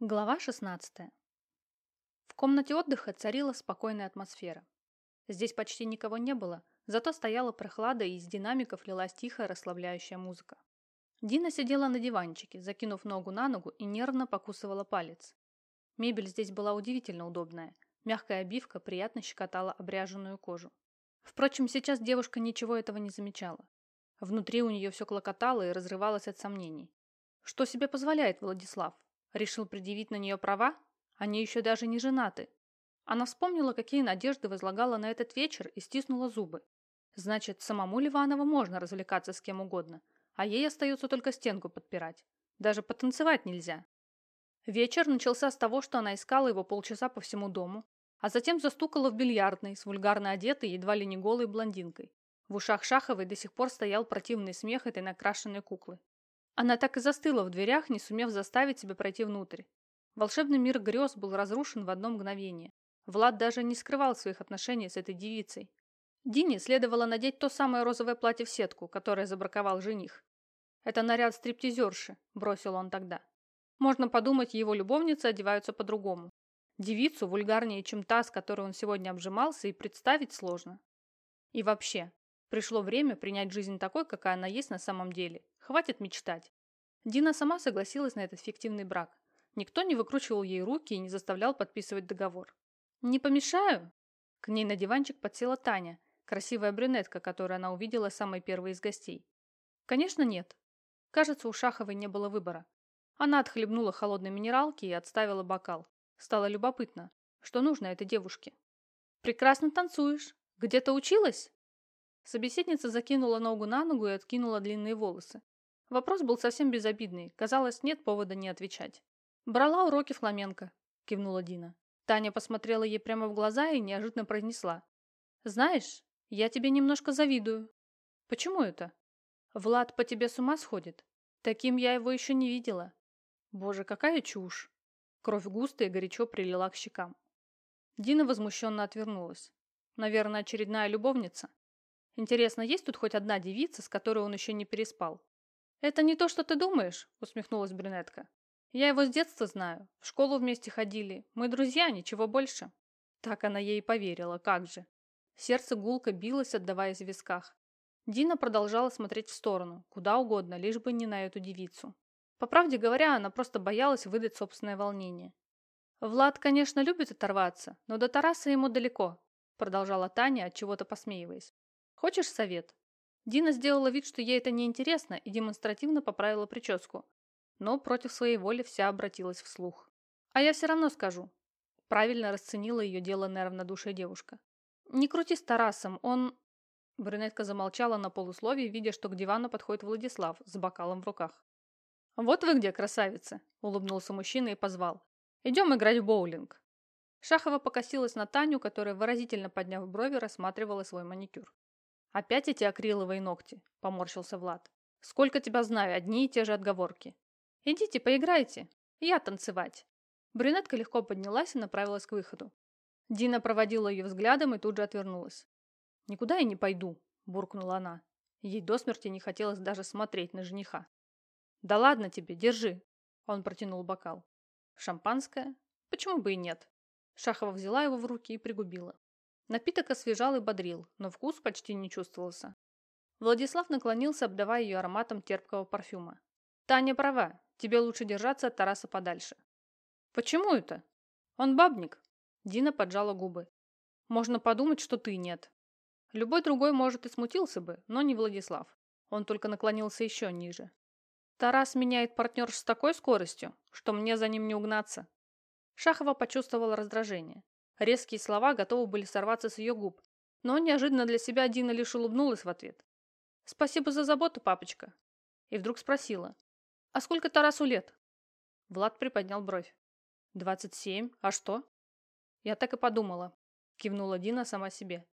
Глава 16. В комнате отдыха царила спокойная атмосфера. Здесь почти никого не было, зато стояла прохлада и из динамиков лилась тихая расслабляющая музыка. Дина сидела на диванчике, закинув ногу на ногу и нервно покусывала палец. Мебель здесь была удивительно удобная. Мягкая обивка приятно щекотала обряженную кожу. Впрочем, сейчас девушка ничего этого не замечала. Внутри у нее все клокотало и разрывалось от сомнений. Что себе позволяет Владислав? Решил предъявить на нее права? Они еще даже не женаты. Она вспомнила, какие надежды возлагала на этот вечер и стиснула зубы. Значит, самому Ливанову можно развлекаться с кем угодно, а ей остается только стенку подпирать. Даже потанцевать нельзя. Вечер начался с того, что она искала его полчаса по всему дому, а затем застукала в бильярдной с вульгарно одетой, едва ли не голой блондинкой. В ушах Шаховой до сих пор стоял противный смех этой накрашенной куклы. Она так и застыла в дверях, не сумев заставить себя пройти внутрь. Волшебный мир грез был разрушен в одно мгновение. Влад даже не скрывал своих отношений с этой девицей. Дине следовало надеть то самое розовое платье в сетку, которое забраковал жених. «Это наряд стриптизерши», – бросил он тогда. Можно подумать, его любовницы одеваются по-другому. Девицу вульгарнее, чем та, с которой он сегодня обжимался, и представить сложно. И вообще, пришло время принять жизнь такой, какая она есть на самом деле, Хватит мечтать. Дина сама согласилась на этот фиктивный брак. Никто не выкручивал ей руки и не заставлял подписывать договор. «Не помешаю?» К ней на диванчик подсела Таня, красивая брюнетка, которую она увидела самой первой из гостей. «Конечно, нет. Кажется, у Шаховой не было выбора. Она отхлебнула холодной минералки и отставила бокал. Стало любопытно, что нужно этой девушке. «Прекрасно танцуешь. Где-то училась?» Собеседница закинула ногу на ногу и откинула длинные волосы. Вопрос был совсем безобидный, казалось, нет повода не отвечать. «Брала уроки фламенко», – кивнула Дина. Таня посмотрела ей прямо в глаза и неожиданно произнесла. «Знаешь, я тебе немножко завидую». «Почему это?» «Влад по тебе с ума сходит. Таким я его еще не видела». «Боже, какая чушь!» Кровь густая и горячо прилила к щекам. Дина возмущенно отвернулась. Наверное, очередная любовница. Интересно, есть тут хоть одна девица, с которой он еще не переспал? «Это не то, что ты думаешь», — усмехнулась брюнетка. «Я его с детства знаю. В школу вместе ходили. Мы друзья, ничего больше». Так она ей поверила, как же. Сердце гулко билось, отдаваясь в висках. Дина продолжала смотреть в сторону, куда угодно, лишь бы не на эту девицу. По правде говоря, она просто боялась выдать собственное волнение. «Влад, конечно, любит оторваться, но до Тараса ему далеко», продолжала Таня, от чего то посмеиваясь. «Хочешь совет? Дина сделала вид, что ей это не интересно, и демонстративно поправила прическу. Но против своей воли вся обратилась вслух. «А я все равно скажу». Правильно расценила ее деланное равнодушие девушка. «Не крути с Тарасом, он...» Брюнетка замолчала на полусловии, видя, что к дивану подходит Владислав с бокалом в руках. «Вот вы где, красавица!» – улыбнулся мужчина и позвал. «Идем играть в боулинг». Шахова покосилась на Таню, которая, выразительно подняв брови, рассматривала свой маникюр. «Опять эти акриловые ногти?» – поморщился Влад. «Сколько тебя знаю, одни и те же отговорки. Идите, поиграйте. Я танцевать». Брюнетка легко поднялась и направилась к выходу. Дина проводила ее взглядом и тут же отвернулась. «Никуда я не пойду», – буркнула она. Ей до смерти не хотелось даже смотреть на жениха. «Да ладно тебе, держи», – он протянул бокал. «Шампанское? Почему бы и нет?» Шахова взяла его в руки и пригубила. Напиток освежал и бодрил, но вкус почти не чувствовался. Владислав наклонился, обдавая ее ароматом терпкого парфюма. «Таня права, тебе лучше держаться от Тараса подальше». «Почему это?» «Он бабник». Дина поджала губы. «Можно подумать, что ты нет». Любой другой, может, и смутился бы, но не Владислав. Он только наклонился еще ниже. Тарас меняет партнер с такой скоростью, что мне за ним не угнаться. Шахова почувствовала раздражение. Резкие слова готовы были сорваться с ее губ, но неожиданно для себя Дина лишь улыбнулась в ответ. «Спасибо за заботу, папочка». И вдруг спросила. «А сколько Тарасу лет?» Влад приподнял бровь. «Двадцать семь. А что?» «Я так и подумала», — кивнула Дина сама себе.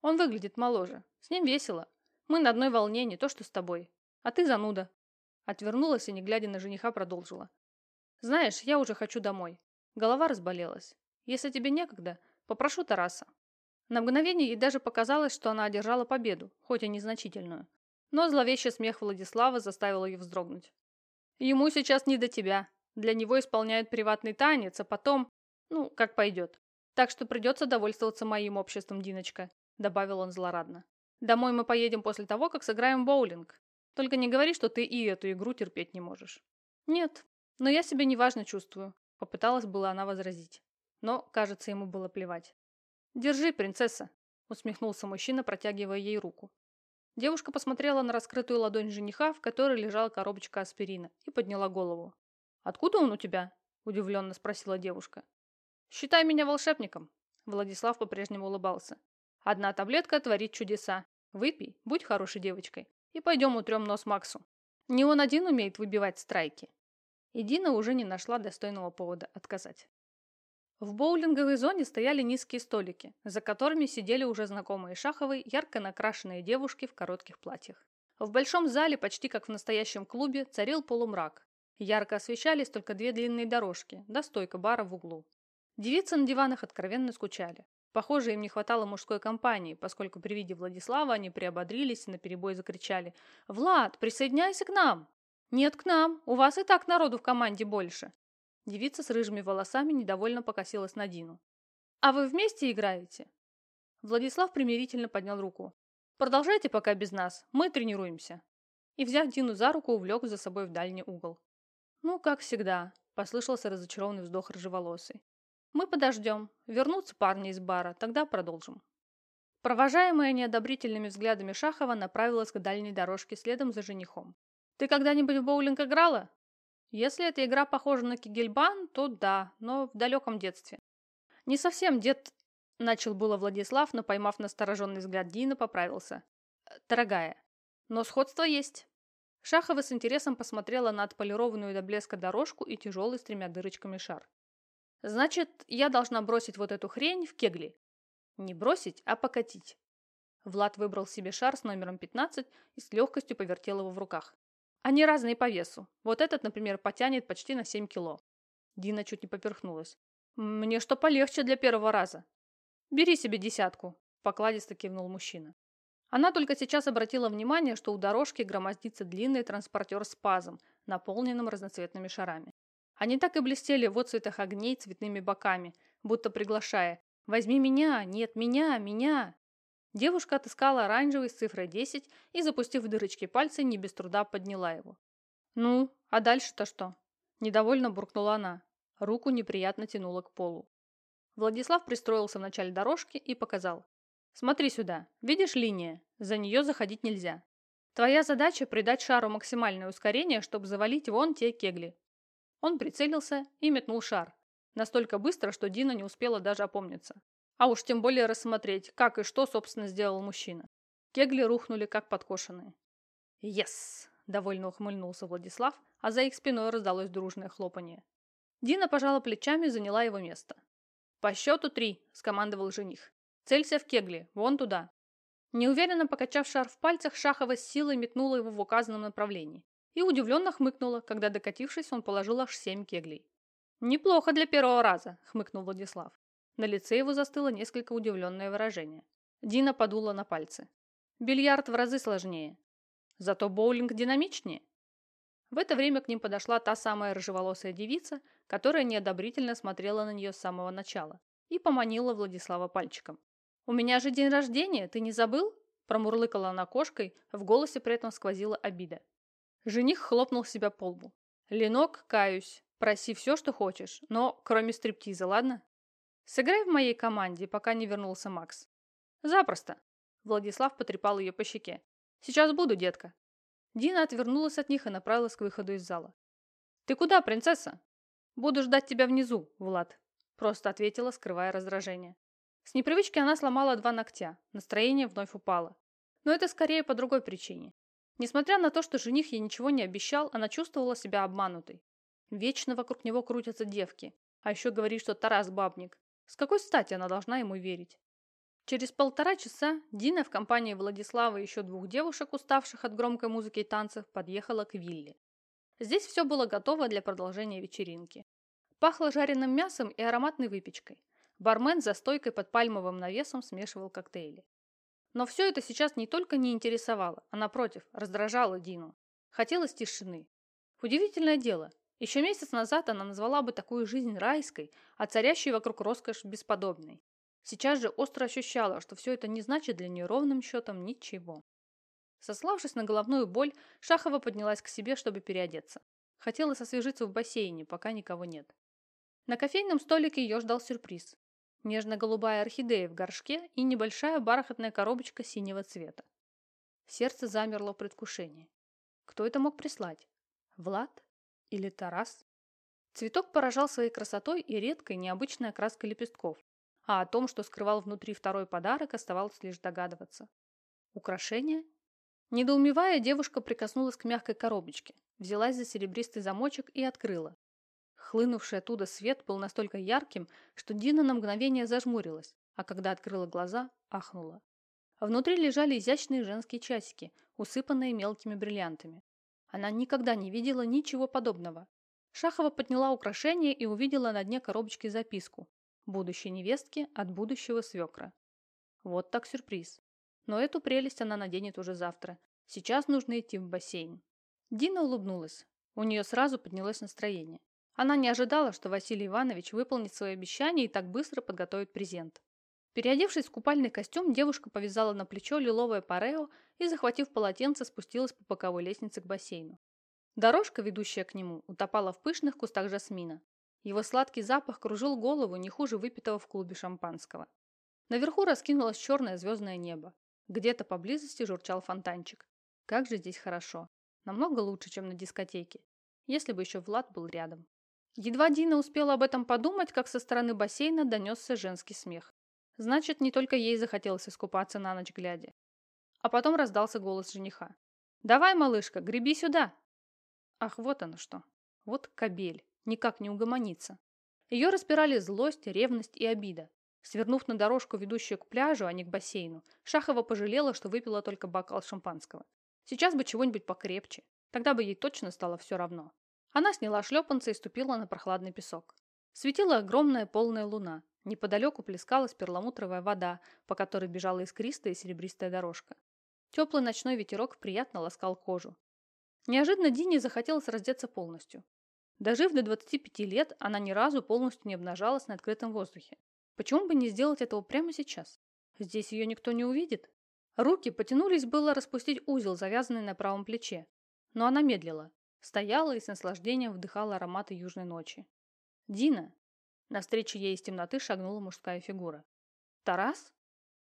«Он выглядит моложе. С ним весело. Мы на одной волне, не то что с тобой. А ты зануда». Отвернулась и, не глядя на жениха, продолжила. «Знаешь, я уже хочу домой. Голова разболелась. Если тебе некогда, попрошу Тараса». На мгновение ей даже показалось, что она одержала победу, хоть и незначительную. Но зловещий смех Владислава заставил ее вздрогнуть. «Ему сейчас не до тебя», Для него исполняют приватный танец, а потом... Ну, как пойдет. Так что придется довольствоваться моим обществом, Диночка», — добавил он злорадно. «Домой мы поедем после того, как сыграем боулинг. Только не говори, что ты и эту игру терпеть не можешь». «Нет, но я себя неважно чувствую», — попыталась была она возразить. Но, кажется, ему было плевать. «Держи, принцесса», — усмехнулся мужчина, протягивая ей руку. Девушка посмотрела на раскрытую ладонь жениха, в которой лежала коробочка аспирина, и подняла голову. «Откуда он у тебя?» – удивленно спросила девушка. «Считай меня волшебником», – Владислав по-прежнему улыбался. «Одна таблетка творит чудеса. Выпей, будь хорошей девочкой, и пойдем утрем нос Максу. Не он один умеет выбивать страйки». И Дина уже не нашла достойного повода отказать. В боулинговой зоне стояли низкие столики, за которыми сидели уже знакомые Шаховой ярко накрашенные девушки в коротких платьях. В большом зале, почти как в настоящем клубе, царил полумрак. Ярко освещались только две длинные дорожки, да стойка бара в углу. Девицы на диванах откровенно скучали. Похоже, им не хватало мужской компании, поскольку при виде Владислава они приободрились и наперебой закричали «Влад, присоединяйся к нам!» «Нет, к нам! У вас и так народу в команде больше!» Девица с рыжими волосами недовольно покосилась на Дину. «А вы вместе играете?» Владислав примирительно поднял руку. «Продолжайте пока без нас, мы тренируемся». И, взяв Дину за руку, увлек за собой в дальний угол. «Ну, как всегда», – послышался разочарованный вздох рыжеволосый. «Мы подождем. Вернутся парни из бара, тогда продолжим». Провожаемая неодобрительными взглядами Шахова направилась к дальней дорожке следом за женихом. «Ты когда-нибудь в боулинг играла?» Если эта игра похожа на Кигельбан, то да, но в далеком детстве. Не совсем дед... Начал было Владислав, но, поймав настороженный взгляд Дина, поправился. Дорогая. Но сходство есть. Шахова с интересом посмотрела на отполированную до блеска дорожку и тяжелый с тремя дырочками шар. Значит, я должна бросить вот эту хрень в кегли. Не бросить, а покатить. Влад выбрал себе шар с номером 15 и с легкостью повертел его в руках. Они разные по весу. Вот этот, например, потянет почти на 7 кило. Дина чуть не поперхнулась. Мне что полегче для первого раза. Бери себе десятку, покладисто кивнул мужчина. Она только сейчас обратила внимание, что у дорожки громоздится длинный транспортер с пазом, наполненным разноцветными шарами. Они так и блестели в отцветах огней цветными боками, будто приглашая «Возьми меня! Нет, меня! Меня!» Девушка отыскала оранжевый с цифрой 10 и, запустив в дырочки пальцы, не без труда подняла его. «Ну, а дальше-то что?» Недовольно буркнула она. Руку неприятно тянула к полу. Владислав пристроился в начале дорожки и показал. «Смотри сюда. Видишь линия? За нее заходить нельзя. Твоя задача придать шару максимальное ускорение, чтобы завалить вон те кегли». Он прицелился и метнул шар. Настолько быстро, что Дина не успела даже опомниться. А уж тем более рассмотреть, как и что, собственно, сделал мужчина. Кегли рухнули, как подкошенные. «Ес!» – довольно ухмыльнулся Владислав, а за их спиной раздалось дружное хлопанье. Дина пожала плечами и заняла его место. «По счету три», – скомандовал жених. «Целься в кегли, вон туда». Неуверенно покачав шар в пальцах, Шахова с силой метнула его в указанном направлении и удивленно хмыкнула, когда, докатившись, он положил аж семь кеглей. «Неплохо для первого раза», – хмыкнул Владислав. На лице его застыло несколько удивленное выражение. Дина подула на пальцы. Бильярд в разы сложнее. Зато боулинг динамичнее. В это время к ним подошла та самая рыжеволосая девица, которая неодобрительно смотрела на нее с самого начала и поманила Владислава пальчиком. «У меня же день рождения, ты не забыл?» Промурлыкала она кошкой, в голосе при этом сквозила обида. Жених хлопнул себя по лбу. «Ленок, каюсь, проси все, что хочешь, но кроме стриптиза, ладно?» Сыграй в моей команде, пока не вернулся Макс. Запросто. Владислав потрепал ее по щеке. Сейчас буду, детка. Дина отвернулась от них и направилась к выходу из зала. Ты куда, принцесса? Буду ждать тебя внизу, Влад. Просто ответила, скрывая раздражение. С непривычки она сломала два ногтя. Настроение вновь упало. Но это скорее по другой причине. Несмотря на то, что жених ей ничего не обещал, она чувствовала себя обманутой. Вечно вокруг него крутятся девки. А еще говорит, что Тарас бабник. С какой стати она должна ему верить? Через полтора часа Дина в компании Владислава и еще двух девушек, уставших от громкой музыки и танцев, подъехала к вилле. Здесь все было готово для продолжения вечеринки. Пахло жареным мясом и ароматной выпечкой. Бармен за стойкой под пальмовым навесом смешивал коктейли. Но все это сейчас не только не интересовало, а напротив, раздражало Дину. Хотелось тишины. Удивительное дело, Еще месяц назад она назвала бы такую жизнь райской, а царящей вокруг роскошь бесподобной. Сейчас же остро ощущала, что все это не значит для нее ровным счетом ничего. Сославшись на головную боль, Шахова поднялась к себе, чтобы переодеться. Хотелось освежиться в бассейне, пока никого нет. На кофейном столике ее ждал сюрприз. Нежно-голубая орхидея в горшке и небольшая бархатная коробочка синего цвета. Сердце замерло в предвкушении. Кто это мог прислать? Влад? Или Тарас? Цветок поражал своей красотой и редкой необычной окраской лепестков, а о том, что скрывал внутри второй подарок, оставалось лишь догадываться. Украшение? Недоумевая, девушка прикоснулась к мягкой коробочке, взялась за серебристый замочек и открыла. Хлынувший оттуда свет был настолько ярким, что Дина на мгновение зажмурилась, а когда открыла глаза, ахнула. Внутри лежали изящные женские часики, усыпанные мелкими бриллиантами. Она никогда не видела ничего подобного. Шахова подняла украшение и увидела на дне коробочки записку «Будущей невестке от будущего свекра». Вот так сюрприз. Но эту прелесть она наденет уже завтра. Сейчас нужно идти в бассейн. Дина улыбнулась. У нее сразу поднялось настроение. Она не ожидала, что Василий Иванович выполнит свое обещание и так быстро подготовит презент. Переодевшись в купальный костюм, девушка повязала на плечо лиловое парео и, захватив полотенце, спустилась по боковой лестнице к бассейну. Дорожка, ведущая к нему, утопала в пышных кустах жасмина. Его сладкий запах кружил голову не хуже выпитого в клубе шампанского. Наверху раскинулось черное звездное небо. Где-то поблизости журчал фонтанчик. Как же здесь хорошо. Намного лучше, чем на дискотеке. Если бы еще Влад был рядом. Едва Дина успела об этом подумать, как со стороны бассейна донесся женский смех. Значит, не только ей захотелось искупаться на ночь глядя. А потом раздался голос жениха. «Давай, малышка, греби сюда!» Ах, вот оно что. Вот кобель. Никак не угомонится. Ее распирали злость, ревность и обида. Свернув на дорожку, ведущую к пляжу, а не к бассейну, Шахова пожалела, что выпила только бокал шампанского. Сейчас бы чего-нибудь покрепче. Тогда бы ей точно стало все равно. Она сняла шлепанцы и ступила на прохладный песок. Светила огромная полная луна. Неподалеку плескалась перламутровая вода, по которой бежала искристая серебристая дорожка. Теплый ночной ветерок приятно ласкал кожу. Неожиданно Дине захотелось раздеться полностью. Дожив до 25 лет, она ни разу полностью не обнажалась на открытом воздухе. Почему бы не сделать этого прямо сейчас? Здесь ее никто не увидит. Руки потянулись было распустить узел, завязанный на правом плече. Но она медлила. Стояла и с наслаждением вдыхала ароматы южной ночи. «Дина!» Навстречу ей из темноты шагнула мужская фигура. «Тарас?»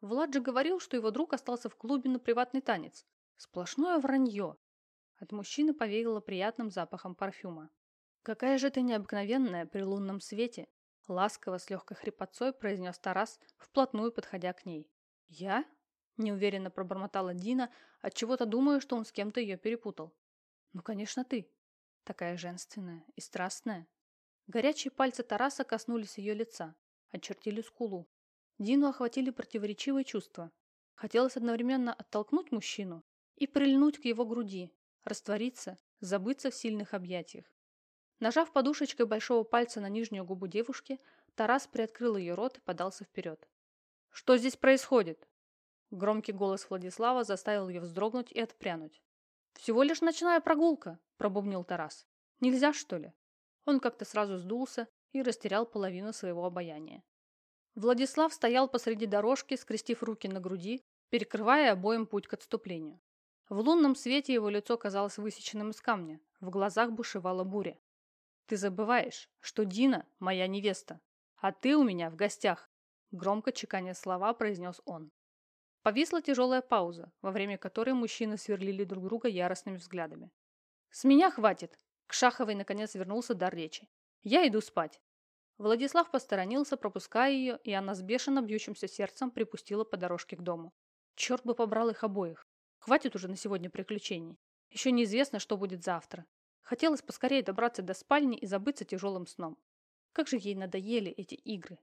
Влад же говорил, что его друг остался в клубе на приватный танец. Сплошное вранье. От мужчины повеяло приятным запахом парфюма. «Какая же ты необыкновенная при лунном свете!» Ласково, с легкой хрипотцой произнес Тарас, вплотную подходя к ней. «Я?» – неуверенно пробормотала Дина, отчего-то думая, что он с кем-то ее перепутал. «Ну, конечно, ты. Такая женственная и страстная». Горячие пальцы Тараса коснулись ее лица, очертили скулу. Дину охватили противоречивые чувства. Хотелось одновременно оттолкнуть мужчину и прильнуть к его груди, раствориться, забыться в сильных объятиях. Нажав подушечкой большого пальца на нижнюю губу девушки, Тарас приоткрыл ее рот и подался вперед. «Что здесь происходит?» Громкий голос Владислава заставил ее вздрогнуть и отпрянуть. «Всего лишь ночная прогулка», – пробубнил Тарас. «Нельзя, что ли?» Он как-то сразу сдулся и растерял половину своего обаяния. Владислав стоял посреди дорожки, скрестив руки на груди, перекрывая обоим путь к отступлению. В лунном свете его лицо казалось высеченным из камня, в глазах бушевала буря. «Ты забываешь, что Дина – моя невеста, а ты у меня в гостях», – громко чеканя слова произнес он. Повисла тяжелая пауза, во время которой мужчины сверлили друг друга яростными взглядами. «С меня хватит!» – к Шаховой наконец вернулся дар речи. «Я иду спать!» Владислав посторонился, пропуская ее, и она с бешено бьющимся сердцем припустила по дорожке к дому. Черт бы побрал их обоих. Хватит уже на сегодня приключений. Еще неизвестно, что будет завтра. Хотелось поскорее добраться до спальни и забыться тяжелым сном. Как же ей надоели эти игры.